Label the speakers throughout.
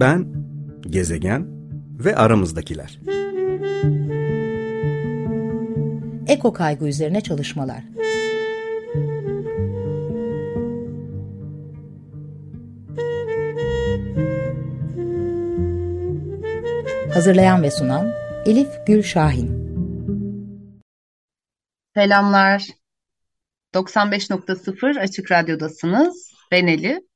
Speaker 1: Ben, gezegen ve aramızdakiler.
Speaker 2: Eko kaygı üzerine çalışmalar. Hazırlayan ve sunan Elif Gül Şahin.
Speaker 3: Selamlar. 95.0 Açık Radyo'dasınız. Ben Elif.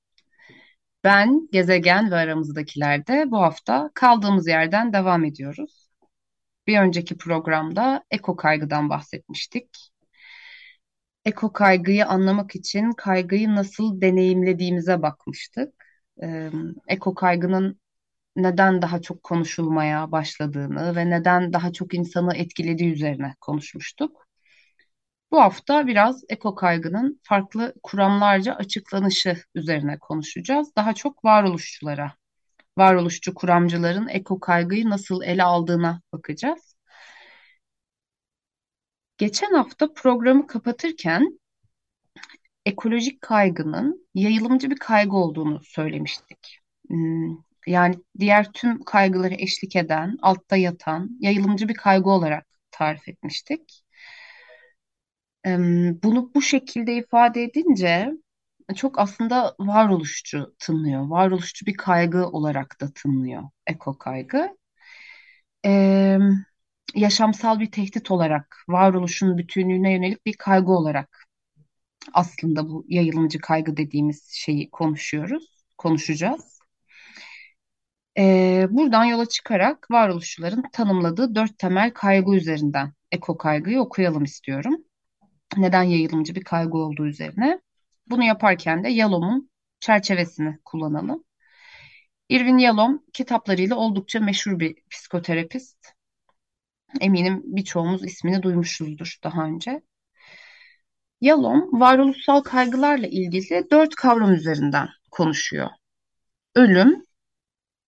Speaker 3: Ben, gezegen ve aramızdakilerde bu hafta kaldığımız yerden devam ediyoruz. Bir önceki programda eko kaygıdan bahsetmiştik. Eko kaygıyı anlamak için kaygıyı nasıl deneyimlediğimize bakmıştık. Ee, eko kaygının neden daha çok konuşulmaya başladığını ve neden daha çok insanı etkilediği üzerine konuşmuştuk. Bu hafta biraz eko kaygının farklı kuramlarca açıklanışı üzerine konuşacağız. Daha çok varoluşçulara, varoluşçu kuramcıların eko kaygıyı nasıl ele aldığına bakacağız. Geçen hafta programı kapatırken ekolojik kaygının yayılımcı bir kaygı olduğunu söylemiştik. Hmm, yani diğer tüm kaygıları eşlik eden, altta yatan, yayılımcı bir kaygı olarak tarif etmiştik. Bunu bu şekilde ifade edince çok aslında varoluşçu tınlıyor. Varoluşçu bir kaygı olarak da tınlıyor eko kaygı. Ee, yaşamsal bir tehdit olarak, varoluşun bütünlüğüne yönelik bir kaygı olarak aslında bu yayılımcı kaygı dediğimiz şeyi konuşuyoruz, konuşacağız. Ee, buradan yola çıkarak varoluşçuların tanımladığı dört temel kaygı üzerinden eko kaygıyı okuyalım istiyorum neden yayılımcı bir kaygı olduğu üzerine. Bunu yaparken de Yalom'un çerçevesini kullanalım. Irvin Yalom kitaplarıyla oldukça meşhur bir psikoterapist. Eminim birçoğumuz ismini duymuşuzdur daha önce. Yalom varoluşsal kaygılarla ilgili dört kavram üzerinden konuşuyor. Ölüm,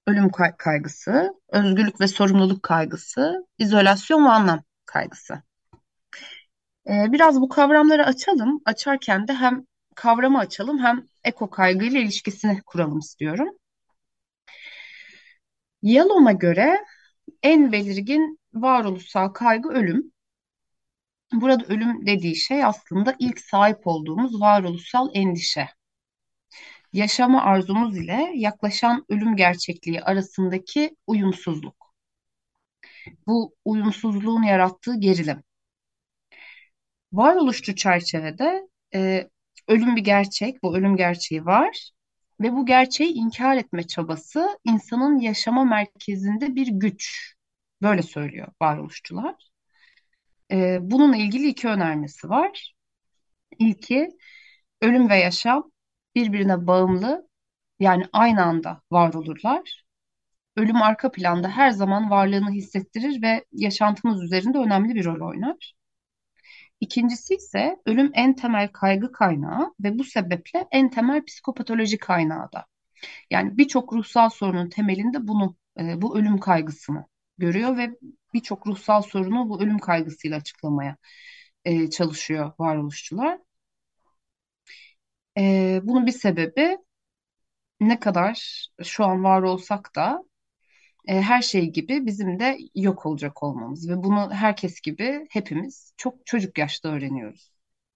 Speaker 3: ölüm kaygısı, özgürlük ve sorumluluk kaygısı, izolasyon ve anlam kaygısı. Ee, biraz bu kavramları açalım. Açarken de hem kavramı açalım hem eko kaygıyla ilişkisini kuralım istiyorum. Yalom'a göre en belirgin varoluşsal kaygı ölüm. Burada ölüm dediği şey aslında ilk sahip olduğumuz varoluşsal endişe. Yaşama arzumuz ile yaklaşan ölüm gerçekliği arasındaki uyumsuzluk. Bu uyumsuzluğun yarattığı gerilim. Varoluşçu çerçevede e, ölüm bir gerçek, bu ölüm gerçeği var ve bu gerçeği inkar etme çabası insanın yaşama merkezinde bir güç. Böyle söylüyor varoluşçular. E, bununla ilgili iki önermesi var. İlki ölüm ve yaşam birbirine bağımlı yani aynı anda var olurlar. Ölüm arka planda her zaman varlığını hissettirir ve yaşantımız üzerinde önemli bir rol oynar. İkincisi ise ölüm en temel kaygı kaynağı ve bu sebeple en temel psikopatoloji kaynağı da. Yani birçok ruhsal sorunun temelinde bunu, e, bu ölüm kaygısını görüyor ve birçok ruhsal sorunu bu ölüm kaygısıyla açıklamaya e, çalışıyor varoluşçular. E, bunun bir sebebi ne kadar şu an var olsak da e, her şey gibi bizim de yok olacak olmamız ve bunu herkes gibi hepimiz çok çocuk yaşta öğreniyoruz.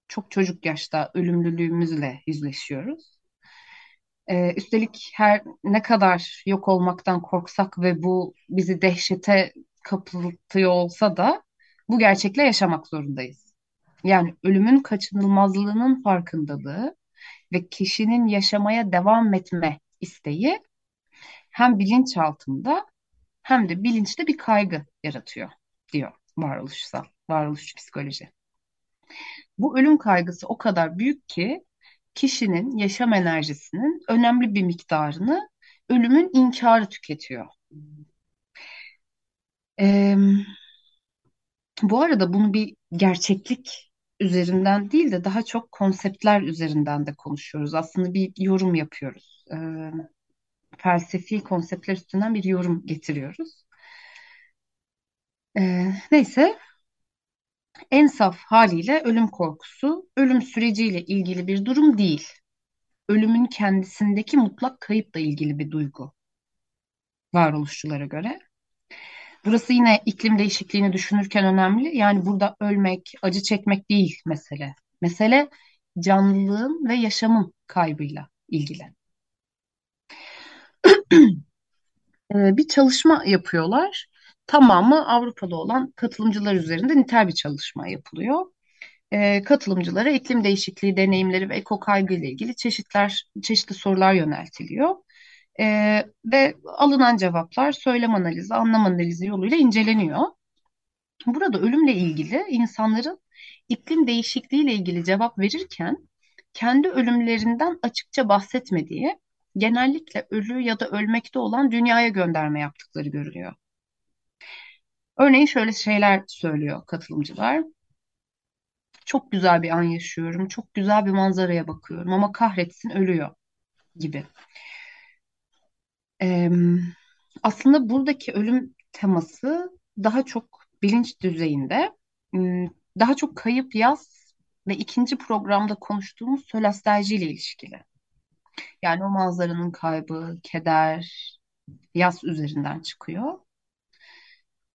Speaker 3: Çok çocuk yaşta ölümlülüğümüzle yüzleşiyoruz. E, üstelik her ne kadar yok olmaktan korksak ve bu bizi dehşete kapıltıyor olsa da bu gerçekle yaşamak zorundayız. Yani ölümün kaçınılmazlığının farkındalığı ve kişinin yaşamaya devam etme isteği hem bilinçaltında hem de bilinçte bir kaygı yaratıyor diyor varoluşsal, varoluşçu psikoloji. Bu ölüm kaygısı o kadar büyük ki kişinin yaşam enerjisinin önemli bir miktarını ölümün inkarı tüketiyor. Ee, bu arada bunu bir gerçeklik üzerinden değil de daha çok konseptler üzerinden de konuşuyoruz. Aslında bir yorum yapıyoruz. Ee, felsefi konseptler üstünden bir yorum getiriyoruz. Ee, neyse en saf haliyle ölüm korkusu ölüm süreciyle ilgili bir durum değil. Ölümün kendisindeki mutlak kayıpla ilgili bir duygu. varoluşçulara göre. Burası yine iklim değişikliğini düşünürken önemli. Yani burada ölmek, acı çekmek değil mesele. Mesele canlılığın ve yaşamın kaybıyla ilgili. Ee, bir çalışma yapıyorlar. Tamamı Avrupa'da olan katılımcılar üzerinde nitel bir çalışma yapılıyor. Ee, katılımcılara iklim değişikliği deneyimleri ve eko kaygı ile ilgili çeşitler, çeşitli sorular yöneltiliyor. Ee, ve alınan cevaplar söylem analizi, anlam analizi yoluyla inceleniyor. Burada ölümle ilgili insanların iklim değişikliği ile ilgili cevap verirken kendi ölümlerinden açıkça bahsetmediği, genellikle ölü ya da ölmekte olan dünyaya gönderme yaptıkları görülüyor. Örneğin şöyle şeyler söylüyor katılımcılar. Çok güzel bir an yaşıyorum, çok güzel bir manzaraya bakıyorum ama kahretsin ölüyor gibi. Ee, aslında buradaki ölüm teması daha çok bilinç düzeyinde, daha çok kayıp yaz ve ikinci programda konuştuğumuz sölastalji ile ilişkili. Yani o manzaranın kaybı, keder, yaz üzerinden çıkıyor.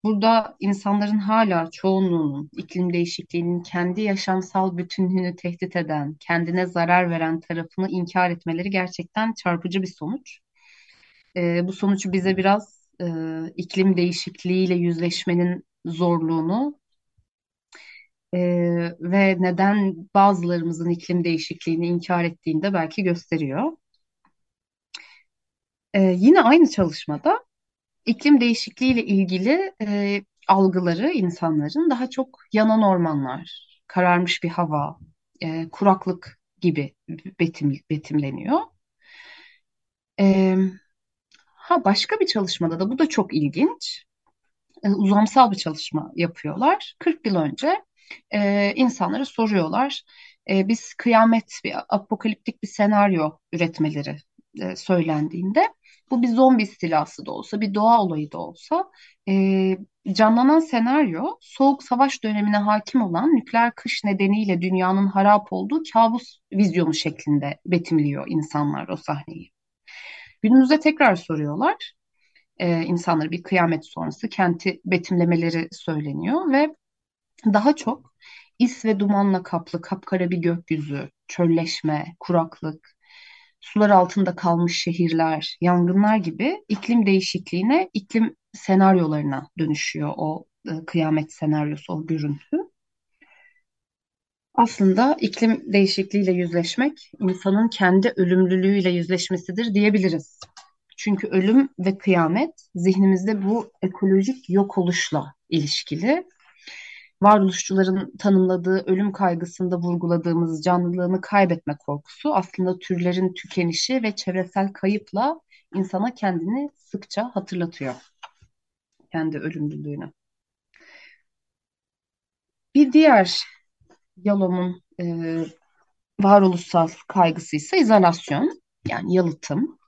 Speaker 3: Burada insanların hala çoğunluğunun iklim değişikliğinin kendi yaşamsal bütünlüğünü tehdit eden, kendine zarar veren tarafını inkar etmeleri gerçekten çarpıcı bir sonuç. Ee, bu sonuç bize biraz e, iklim değişikliğiyle yüzleşmenin zorluğunu e, ve neden bazılarımızın iklim değişikliğini inkar ettiğini de belki gösteriyor. Ee, yine aynı çalışmada iklim değişikliği ile ilgili e, algıları insanların daha çok yanan ormanlar, kararmış bir hava, e, kuraklık gibi betim, betimleniyor. E, ha başka bir çalışmada da bu da çok ilginç. E, uzamsal bir çalışma yapıyorlar. 40 yıl önce e, insanlara soruyorlar. E, biz kıyamet, bir apokaliptik bir senaryo üretmeleri e, söylendiğinde bu bir zombi istilası da olsa, bir doğa olayı da olsa e, canlanan senaryo soğuk savaş dönemine hakim olan nükleer kış nedeniyle dünyanın harap olduğu kabus vizyonu şeklinde betimliyor insanlar o sahneyi. Günümüzde tekrar soruyorlar. E, insanları bir kıyamet sonrası kenti betimlemeleri söyleniyor ve daha çok is ve dumanla kaplı kapkara bir gökyüzü, çölleşme, kuraklık, sular altında kalmış şehirler, yangınlar gibi iklim değişikliğine, iklim senaryolarına dönüşüyor o e, kıyamet senaryosu, o görüntü. Aslında iklim değişikliğiyle yüzleşmek insanın kendi ölümlülüğüyle yüzleşmesidir diyebiliriz. Çünkü ölüm ve kıyamet zihnimizde bu ekolojik yok oluşla ilişkili varoluşçuların tanımladığı ölüm kaygısında vurguladığımız canlılığını kaybetme korkusu aslında türlerin tükenişi ve çevresel kayıpla insana kendini sıkça hatırlatıyor. Kendi ölümlülüğünü. Bir diğer Yalom'un e, varoluşsal kaygısı ise izolasyon yani yalıtım.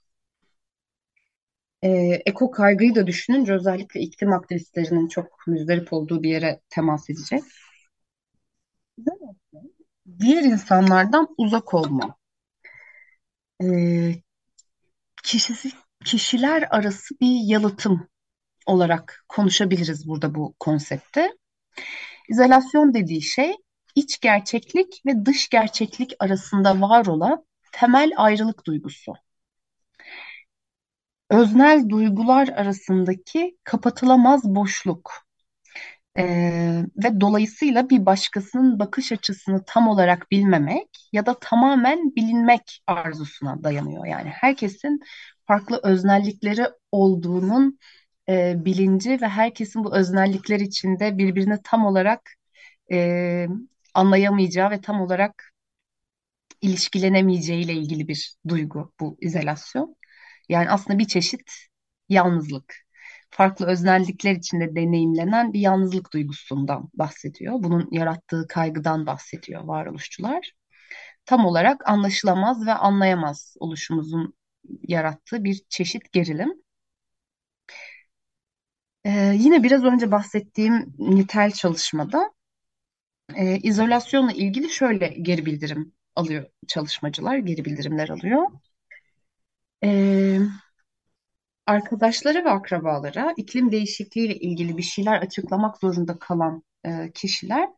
Speaker 3: E, eko kaygıyı da düşününce özellikle iklim aktivistlerinin çok müzdarip olduğu bir yere temas edecek. Diğer insanlardan uzak olma. E, kişisi, kişiler arası bir yalıtım olarak konuşabiliriz burada bu konsepte. İzolasyon dediği şey iç gerçeklik ve dış gerçeklik arasında var olan temel ayrılık duygusu öznel duygular arasındaki kapatılamaz boşluk ee, ve dolayısıyla bir başkasının bakış açısını tam olarak bilmemek ya da tamamen bilinmek arzusuna dayanıyor. Yani herkesin farklı öznellikleri olduğunun e, bilinci ve herkesin bu öznellikler içinde birbirini tam olarak e, anlayamayacağı ve tam olarak ilişkilenemeyeceği ile ilgili bir duygu bu izolasyon. Yani aslında bir çeşit yalnızlık. Farklı öznellikler içinde deneyimlenen bir yalnızlık duygusundan bahsediyor. Bunun yarattığı kaygıdan bahsediyor varoluşçular. Tam olarak anlaşılamaz ve anlayamaz oluşumuzun yarattığı bir çeşit gerilim. Ee, yine biraz önce bahsettiğim nitel çalışmada e, izolasyonla ilgili şöyle geri bildirim alıyor çalışmacılar, geri bildirimler alıyor. Ee, arkadaşları ve akrabalara iklim değişikliğiyle ilgili bir şeyler açıklamak zorunda kalan e, kişiler,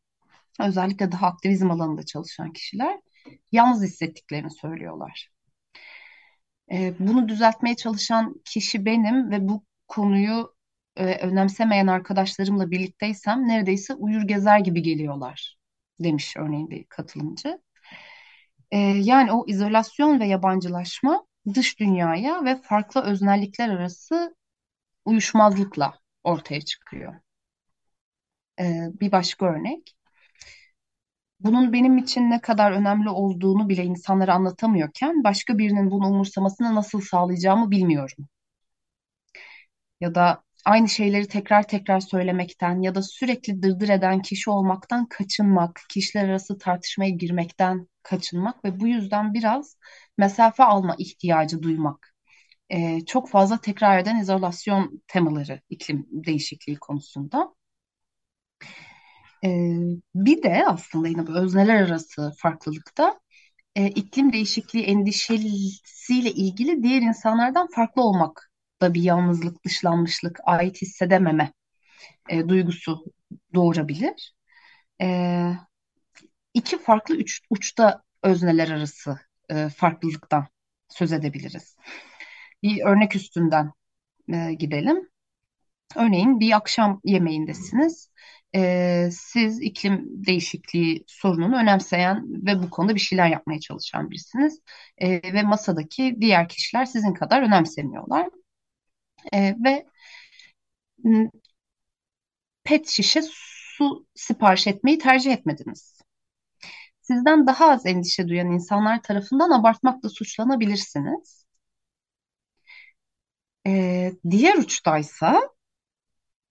Speaker 3: özellikle daha aktivizm alanında çalışan kişiler, yalnız hissettiklerini söylüyorlar. E, bunu düzeltmeye çalışan kişi benim ve bu konuyu e, önemsemeyen arkadaşlarımla birlikteysem neredeyse uyur gezer gibi geliyorlar demiş örneğin bir katılımcı. E, yani o izolasyon ve yabancılaşma dış dünyaya ve farklı öznellikler arası uyuşmazlıkla ortaya çıkıyor. E, bir başka örnek. Bunun benim için ne kadar önemli olduğunu bile insanlara anlatamıyorken başka birinin bunu umursamasını nasıl sağlayacağımı bilmiyorum. Ya da aynı şeyleri tekrar tekrar söylemekten ya da sürekli dırdır eden kişi olmaktan kaçınmak, kişiler arası tartışmaya girmekten kaçınmak ve bu yüzden biraz mesafe alma ihtiyacı duymak. Ee, çok fazla tekrar eden izolasyon temaları iklim değişikliği konusunda. Ee, bir de aslında yine bu özneler arası farklılıkta e, iklim değişikliği endişesiyle ilgili diğer insanlardan farklı olmak da bir yalnızlık, dışlanmışlık, ait hissedememe e, duygusu doğurabilir. E, iki farklı uç, uçta özneler arası e, farklılıktan söz edebiliriz. Bir örnek üstünden e, gidelim. Örneğin bir akşam yemeğindesiniz. E, siz iklim değişikliği sorununu önemseyen ve bu konuda bir şeyler yapmaya çalışan birisiniz. E, ve masadaki diğer kişiler sizin kadar önemsemiyorlar. E, ve pet şişe su sipariş etmeyi tercih etmediniz. Sizden daha az endişe duyan insanlar tarafından abartmakla suçlanabilirsiniz. E, diğer uçtaysa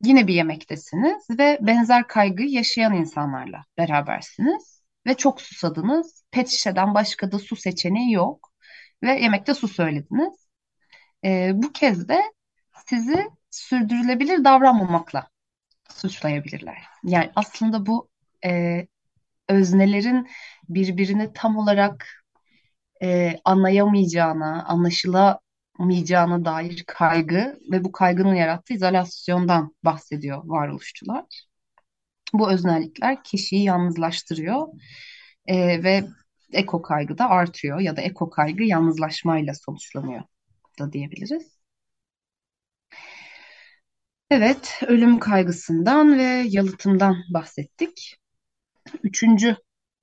Speaker 3: yine bir yemektesiniz ve benzer kaygıyı yaşayan insanlarla berabersiniz ve çok susadınız. Pet şişeden başka da su seçeneği yok ve yemekte su söylediniz. E, bu kez de sizi sürdürülebilir davranmamakla suçlayabilirler. Yani aslında bu e, öznelerin birbirini tam olarak e, anlayamayacağına, anlaşılamayacağına dair kaygı ve bu kaygının yarattığı izolasyondan bahsediyor varoluşçular. Bu öznellikler kişiyi yalnızlaştırıyor e, ve eko kaygı da artıyor ya da eko kaygı yalnızlaşmayla sonuçlanıyor da diyebiliriz. Evet, ölüm kaygısından ve yalıtımdan bahsettik. Üçüncü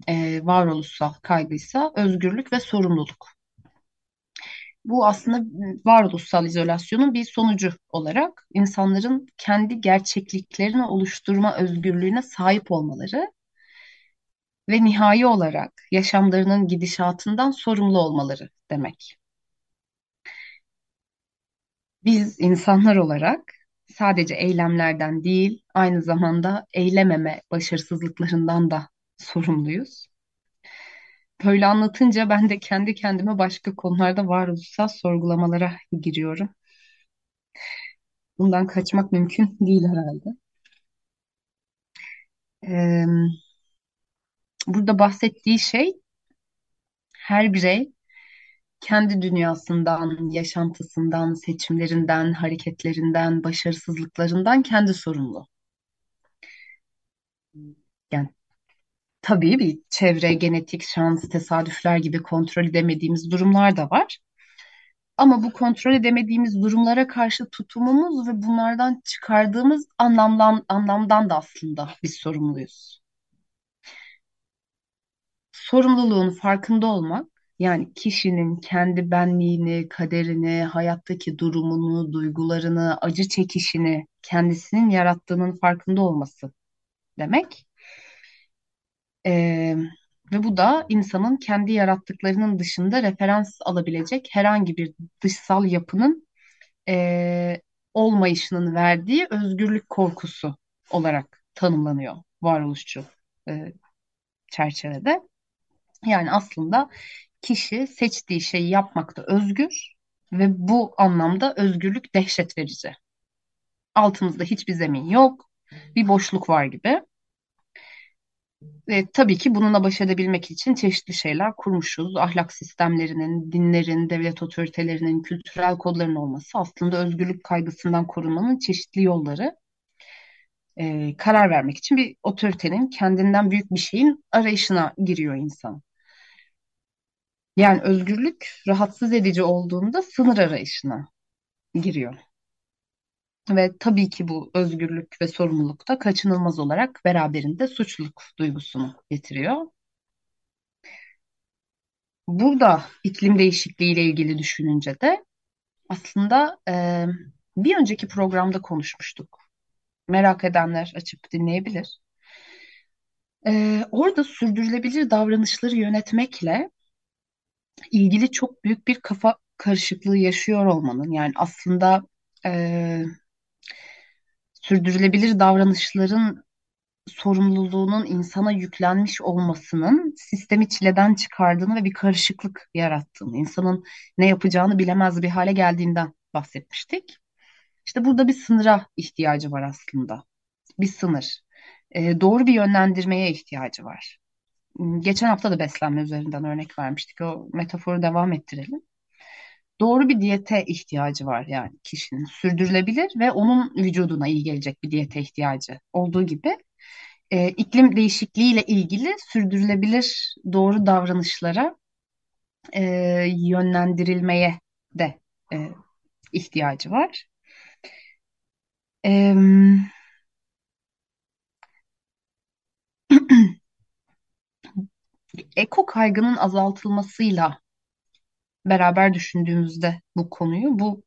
Speaker 3: e, varoluşsal kaygıysa özgürlük ve sorumluluk. Bu aslında varoluşsal izolasyonun bir sonucu olarak insanların kendi gerçekliklerini oluşturma özgürlüğüne sahip olmaları ve nihai olarak yaşamlarının gidişatından sorumlu olmaları demek. Biz insanlar olarak sadece eylemlerden değil, aynı zamanda eylememe başarısızlıklarından da sorumluyuz. Böyle anlatınca ben de kendi kendime başka konularda varoluşsal sorgulamalara giriyorum. Bundan kaçmak mümkün değil herhalde. Ee, burada bahsettiği şey her birey kendi dünyasından, yaşantısından, seçimlerinden, hareketlerinden, başarısızlıklarından kendi sorumlu. Yani tabii bir çevre, genetik, şans, tesadüfler gibi kontrol edemediğimiz durumlar da var. Ama bu kontrol edemediğimiz durumlara karşı tutumumuz ve bunlardan çıkardığımız anlamdan anlamdan da aslında biz sorumluyuz. Sorumluluğun farkında olmak yani kişinin kendi benliğini, kaderini, hayattaki durumunu, duygularını, acı çekişini kendisinin yarattığının farkında olması demek. Ee, ve bu da insanın kendi yarattıklarının dışında referans alabilecek herhangi bir dışsal yapının e, olmayışının verdiği özgürlük korkusu olarak tanımlanıyor varoluşçu e, çerçevede. Yani aslında kişi seçtiği şeyi yapmakta özgür ve bu anlamda özgürlük dehşet verici. Altımızda hiçbir zemin yok, bir boşluk var gibi. Ve tabii ki bununla baş edebilmek için çeşitli şeyler kurmuşuz. Ahlak sistemlerinin, dinlerin, devlet otoritelerinin, kültürel kodların olması aslında özgürlük kaygısından korunmanın çeşitli yolları. Ee, karar vermek için bir otoritenin kendinden büyük bir şeyin arayışına giriyor insan. Yani özgürlük rahatsız edici olduğunda sınır arayışına giriyor. Ve tabii ki bu özgürlük ve sorumluluk da kaçınılmaz olarak beraberinde suçluluk duygusunu getiriyor. Burada iklim değişikliği ile ilgili düşününce de aslında e, bir önceki programda konuşmuştuk. Merak edenler açıp dinleyebilir. E, orada sürdürülebilir davranışları yönetmekle ilgili çok büyük bir kafa karışıklığı yaşıyor olmanın yani aslında e, sürdürülebilir davranışların sorumluluğunun insana yüklenmiş olmasının sistemi çileden çıkardığını ve bir karışıklık yarattığını, insanın ne yapacağını bilemez bir hale geldiğinden bahsetmiştik. İşte burada bir sınıra ihtiyacı var aslında. Bir sınır. E, doğru bir yönlendirmeye ihtiyacı var. Geçen hafta da beslenme üzerinden örnek vermiştik. O metaforu devam ettirelim. Doğru bir diyete ihtiyacı var yani kişinin. Sürdürülebilir ve onun vücuduna iyi gelecek bir diyete ihtiyacı olduğu gibi e, iklim değişikliğiyle ilgili sürdürülebilir doğru davranışlara e, yönlendirilmeye de e, ihtiyacı var. E, eko kaygının azaltılmasıyla beraber düşündüğümüzde bu konuyu bu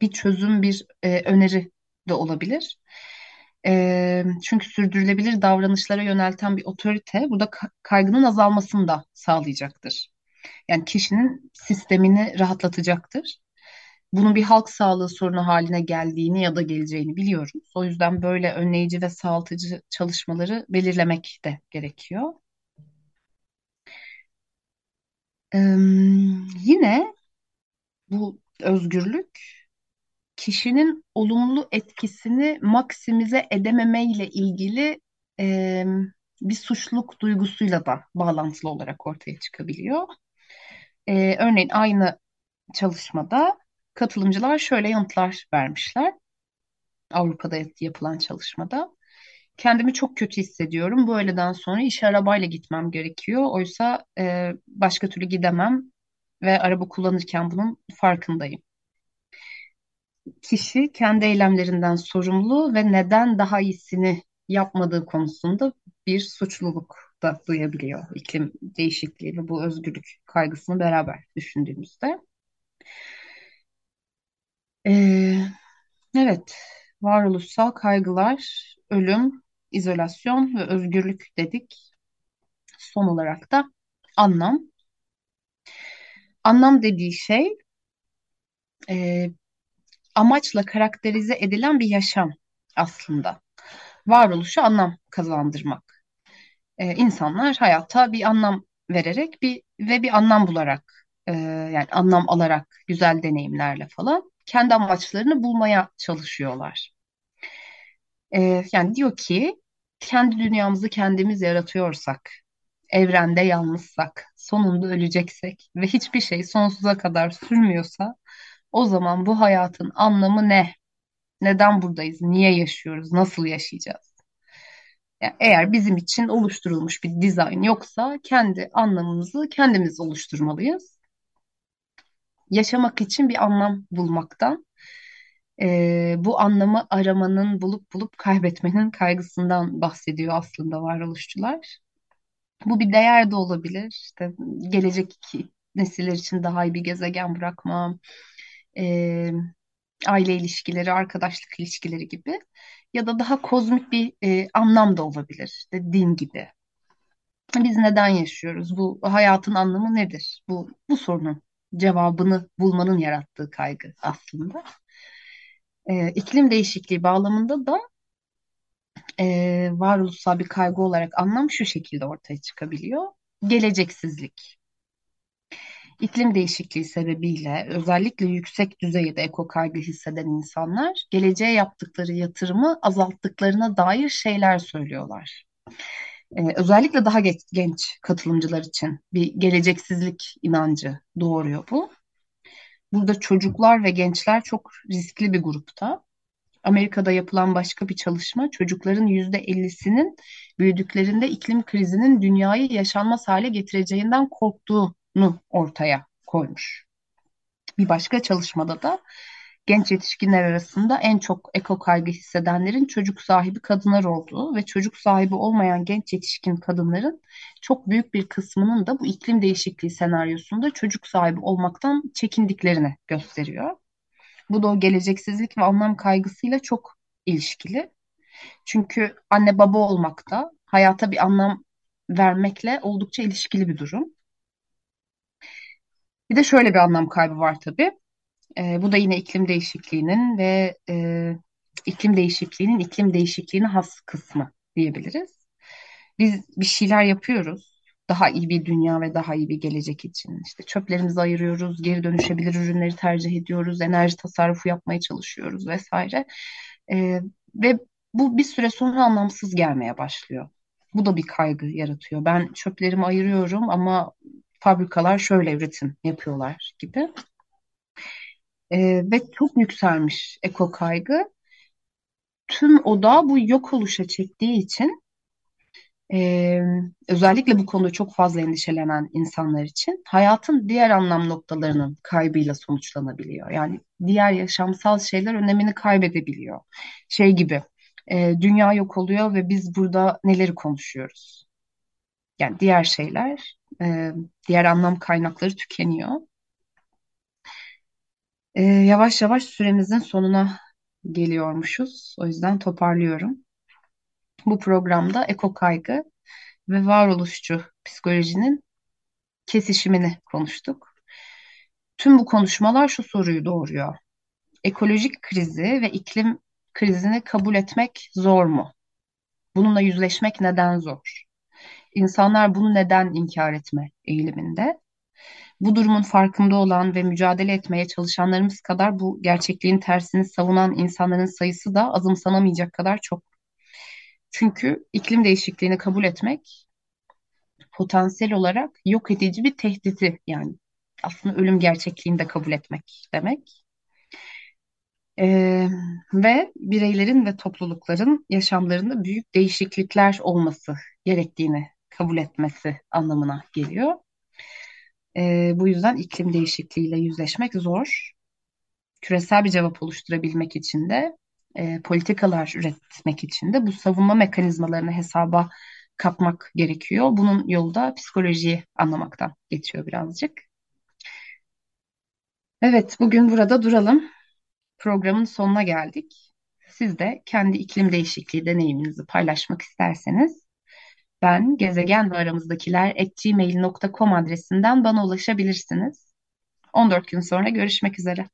Speaker 3: bir çözüm bir e, öneri de olabilir. E, çünkü sürdürülebilir davranışlara yönelten bir otorite burada kaygının azalmasını da sağlayacaktır. Yani kişinin sistemini rahatlatacaktır. Bunun bir halk sağlığı sorunu haline geldiğini ya da geleceğini biliyoruz. O yüzden böyle önleyici ve sağaltıcı çalışmaları belirlemek de gerekiyor. Yine bu özgürlük kişinin olumlu etkisini maksimize edememeyle ilgili e, bir suçluluk duygusuyla da bağlantılı olarak ortaya çıkabiliyor. E, örneğin aynı çalışmada katılımcılar şöyle yanıtlar vermişler. Avrupa'da yapılan çalışmada. Kendimi çok kötü hissediyorum. Bu öğleden sonra işe arabayla gitmem gerekiyor. Oysa e, başka türlü gidemem ve araba kullanırken bunun farkındayım kişi kendi eylemlerinden sorumlu ve neden daha iyisini yapmadığı konusunda bir suçluluk da duyabiliyor iklim değişikliği ve bu özgürlük kaygısını beraber düşündüğümüzde. Ee, evet, varoluşsal kaygılar, ölüm, izolasyon ve özgürlük dedik. Son olarak da anlam. Anlam dediği şey e, amaçla karakterize edilen bir yaşam aslında. Varoluşu anlam kazandırmak. Ee, insanlar hayata bir anlam vererek bir ve bir anlam bularak e, yani anlam alarak güzel deneyimlerle falan kendi amaçlarını bulmaya çalışıyorlar. Ee, yani diyor ki kendi dünyamızı kendimiz yaratıyorsak, evrende yalnızsak, sonunda öleceksek ve hiçbir şey sonsuza kadar sürmüyorsa o zaman bu hayatın anlamı ne? Neden buradayız? Niye yaşıyoruz? Nasıl yaşayacağız? Yani eğer bizim için oluşturulmuş bir dizayn yoksa kendi anlamımızı kendimiz oluşturmalıyız. Yaşamak için bir anlam bulmaktan, bu anlamı aramanın, bulup bulup kaybetmenin kaygısından bahsediyor aslında varoluşçular. Bu bir değer de olabilir. İşte gelecek nesiller için daha iyi bir gezegen bırakmam, e, aile ilişkileri, arkadaşlık ilişkileri gibi ya da daha kozmik bir e, anlam da olabilir. İşte din gibi. Biz neden yaşıyoruz? Bu hayatın anlamı nedir? Bu bu sorunun cevabını bulmanın yarattığı kaygı aslında. E, iklim değişikliği bağlamında da e, varoluşsal bir kaygı olarak anlam şu şekilde ortaya çıkabiliyor. Geleceksizlik. İklim değişikliği sebebiyle özellikle yüksek düzeyde eko kaygı hisseden insanlar geleceğe yaptıkları yatırımı azalttıklarına dair şeyler söylüyorlar. Ee, özellikle daha geç, genç katılımcılar için bir geleceksizlik inancı doğuruyor bu. Burada çocuklar ve gençler çok riskli bir grupta. Amerika'da yapılan başka bir çalışma çocukların yüzde ellisinin büyüdüklerinde iklim krizinin dünyayı yaşanmaz hale getireceğinden korktuğunu ortaya koymuş. Bir başka çalışmada da genç yetişkinler arasında en çok eko kaygı hissedenlerin çocuk sahibi kadınlar olduğu ve çocuk sahibi olmayan genç yetişkin kadınların çok büyük bir kısmının da bu iklim değişikliği senaryosunda çocuk sahibi olmaktan çekindiklerini gösteriyor. Bu da o geleceksizlik ve anlam kaygısıyla çok ilişkili. Çünkü anne baba olmak da hayata bir anlam vermekle oldukça ilişkili bir durum. Bir de şöyle bir anlam kaybı var tabii. E, bu da yine iklim değişikliğinin ve e, iklim değişikliğinin iklim değişikliğine has kısmı diyebiliriz. Biz bir şeyler yapıyoruz. Daha iyi bir dünya ve daha iyi bir gelecek için. İşte çöplerimizi ayırıyoruz, geri dönüşebilir ürünleri tercih ediyoruz, enerji tasarrufu yapmaya çalışıyoruz vesaire. E, ve bu bir süre sonra anlamsız gelmeye başlıyor. Bu da bir kaygı yaratıyor. Ben çöplerimi ayırıyorum ama fabrikalar şöyle üretim yapıyorlar gibi. Ee, ve çok yükselmiş eko kaygı. Tüm oda bu yok oluşa çektiği için e, özellikle bu konuda çok fazla endişelenen insanlar için hayatın diğer anlam noktalarının kaybıyla sonuçlanabiliyor. Yani diğer yaşamsal şeyler önemini kaybedebiliyor. Şey gibi e, dünya yok oluyor ve biz burada neleri konuşuyoruz? Yani diğer şeyler, e, diğer anlam kaynakları tükeniyor. E, yavaş yavaş süremizin sonuna geliyormuşuz. O yüzden toparlıyorum. Bu programda eko kaygı ve varoluşçu psikolojinin kesişimini konuştuk. Tüm bu konuşmalar şu soruyu doğuruyor. Ekolojik krizi ve iklim krizini kabul etmek zor mu? Bununla yüzleşmek neden zor? İnsanlar bunu neden inkar etme eğiliminde? Bu durumun farkında olan ve mücadele etmeye çalışanlarımız kadar bu gerçekliğin tersini savunan insanların sayısı da azımsanamayacak kadar çok. Çünkü iklim değişikliğini kabul etmek potansiyel olarak yok edici bir tehdidi yani aslında ölüm gerçekliğini de kabul etmek demek. Ee, ve bireylerin ve toplulukların yaşamlarında büyük değişiklikler olması gerektiğini kabul etmesi anlamına geliyor. Ee, bu yüzden iklim değişikliğiyle yüzleşmek zor. Küresel bir cevap oluşturabilmek için de e, politikalar üretmek için de bu savunma mekanizmalarını hesaba katmak gerekiyor. Bunun yolu da psikolojiyi anlamaktan geçiyor birazcık. Evet, bugün burada duralım. Programın sonuna geldik. Siz de kendi iklim değişikliği deneyiminizi paylaşmak isterseniz ben gezegen ve aramızdakiler gmail.com adresinden bana ulaşabilirsiniz. 14 gün sonra görüşmek üzere.